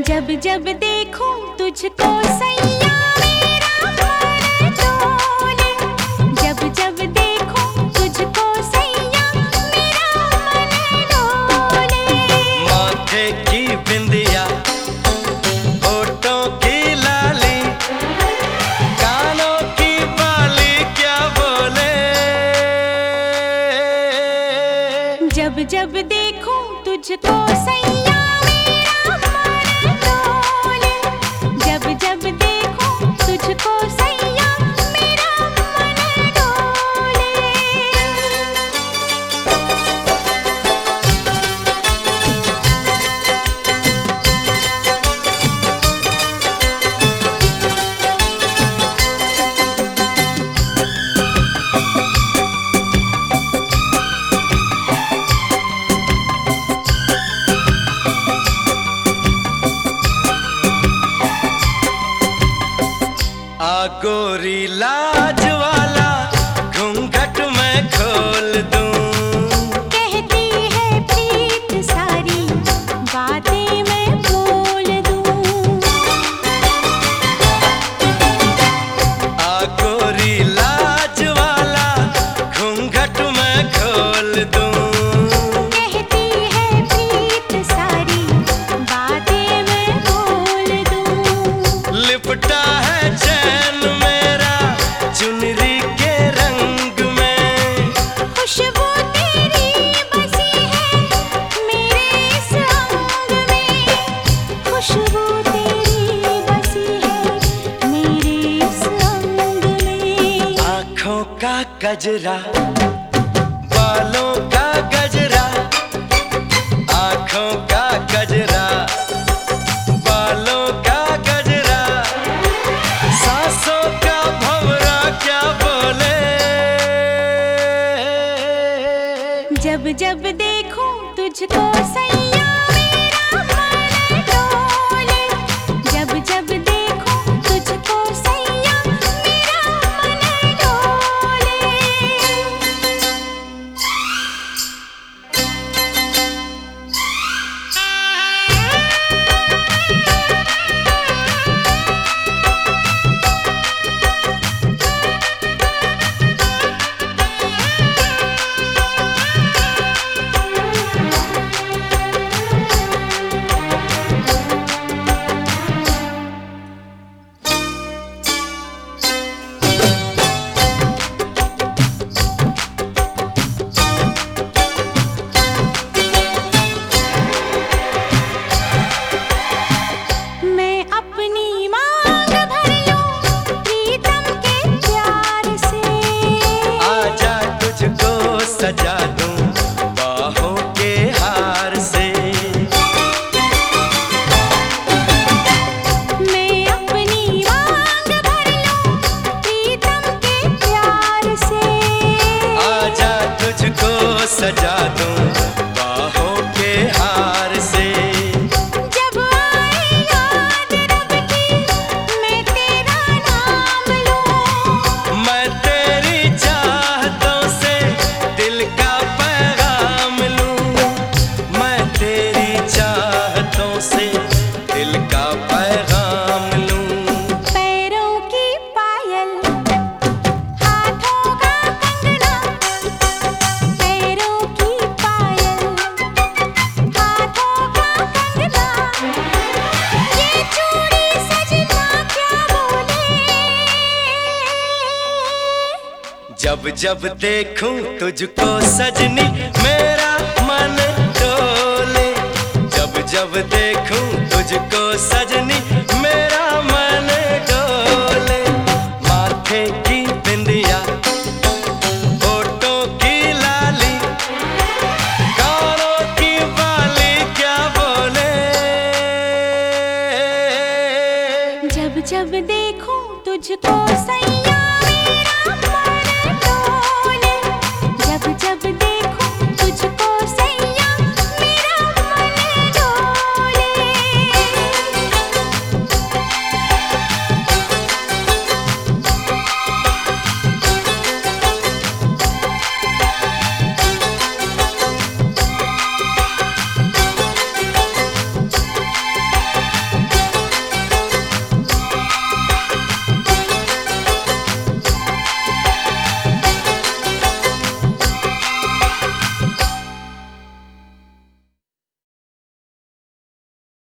जब जब देखूँ तुझको सैया मेरा मन डोले जब जब देखूँ तुझको सैया मेरा मन डोले माथे की बिंदिया होठों की लाली कानों की बाली क्या बोले? जब जब देखूँ तुझको सैया गोरी लाज गजरा, बालों का गजरा, आँखों का गजरा, बालों का गजरा। सांसों का भवरा क्या बोले? जब जब देखूँ तुझको सैया जब जब देखूँ तुझको सजनी, मेरा मन डोले। जब जब देखूँ तुझको सजनी, मेरा मन डोले। माथे की बिंदिया, होठों की लाली, कानों की बाली, क्या बोले? जब जब देखूँ तुझको सैया, मेरा tudo de.